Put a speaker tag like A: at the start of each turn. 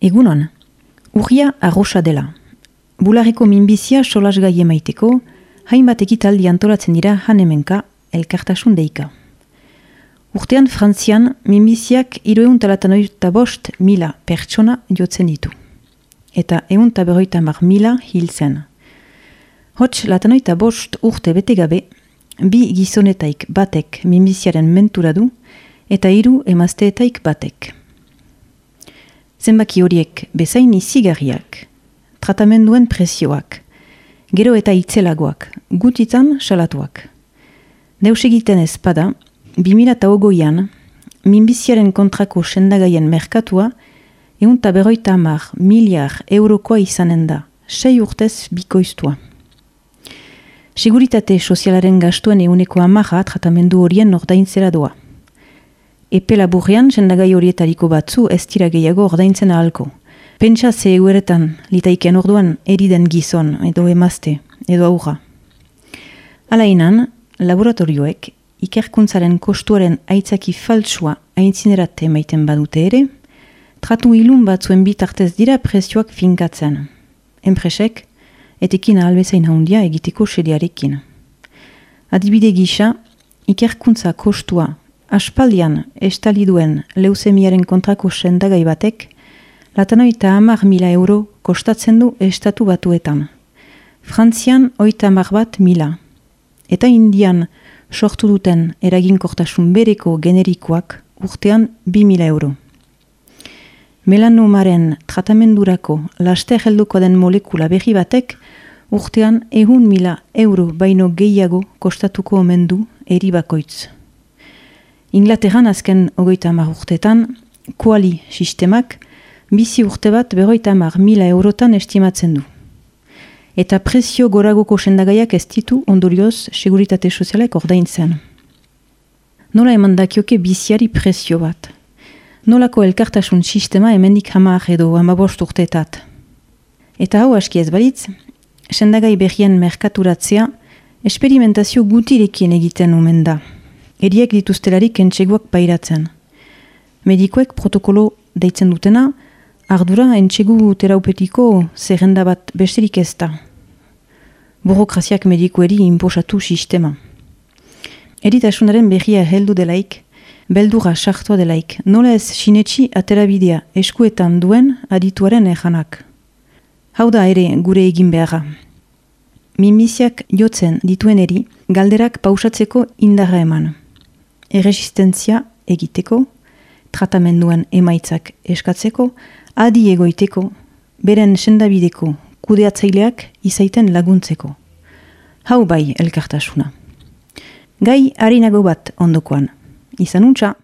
A: Egunon, urria arrosa dela. Bulareko minbizia solas gai emaiteko, hainbat ekitaldi antolatzen dira hanemenka elkartasun deika. Urtean Frantzian, minbiziak iroeun talatan bost mila pertsona jotzen ditu. Eta eun taberoita mar mila hil zen. Hots, latanoita bost urte bete gabe, bi gizonetaik batek minbiziaren mentura du, eta hiru emazteetaik batek. Zenbaki horiek bezain izigarriak, tratamenduen presioak, gero eta itzelagoak, gutitan salatuak. Deus egiten ezpada, 2008an, minbiziaren kontrako sendagaien merkatua, egun taberoita amar miliar eurokoa izanen da, sei urtez bikoiztua. Seguritate sozialaren gastuen eguneko amarra tratamendu horien ordaintzera doa epe laburrean sendagai horietariko batzu ez dira gehiago ordaintzen ahalko. Pentsa ze egueretan litaiken orduan eriden gizon edo emazte edo aurra. Alainan, laboratorioek ikerkuntzaren kostuaren aitzaki faltsua aintzinerate maiten badute ere, tratu ilun batzuen bitartez dira presioak finkatzen. Enpresek, etekin ahalbezain handia egiteko sediarekin. Adibide gisa, ikerkuntza kostua Aspaldian estali duen leuzemiaren kontrako sendagai batek, latanoita hamar mila euro kostatzen du estatu batuetan. Frantzian oita hamar bat mila. Eta indian sortu duten eraginkortasun bereko generikoak urtean bi mila euro. Melanomaren tratamendurako laster helduko den molekula berri batek urtean egun mila euro baino gehiago kostatuko omen du eribakoitz. Inglaterran azken ogoita amar urtetan, kuali sistemak, bizi urte bat beroita amar mila eurotan estimatzen du. Eta prezio goragoko sendagaiak ez ditu ondorioz seguritate sozialek ordaintzen. Nola eman dakioke biziari prezio bat? Nolako elkartasun sistema emendik hamar edo amabost urteetat? Eta hau aski ez balitz, sendagai berrien merkaturatzea, esperimentazio gutirekin egiten omen da eriek dituztelarik entxeguak pairatzen. Medikoek protokolo deitzen dutena, ardura entxegu teraupetiko zerrenda bat besterik ez da. Burokraziak medikoeri inposatu sistema. Eritasunaren berria heldu delaik, beldura sartua delaik, nola ez sinetxi aterabidea eskuetan duen adituaren ejanak. Hau da ere gure egin beharra. Mimiziak jotzen dituen eri, galderak pausatzeko indarra eman erresistentzia egiteko, tratamenduen emaitzak eskatzeko, adi egoiteko, beren sendabideko kudeatzaileak izaiten laguntzeko. Hau bai elkartasuna. Gai harinago bat ondokoan. Izan untxa!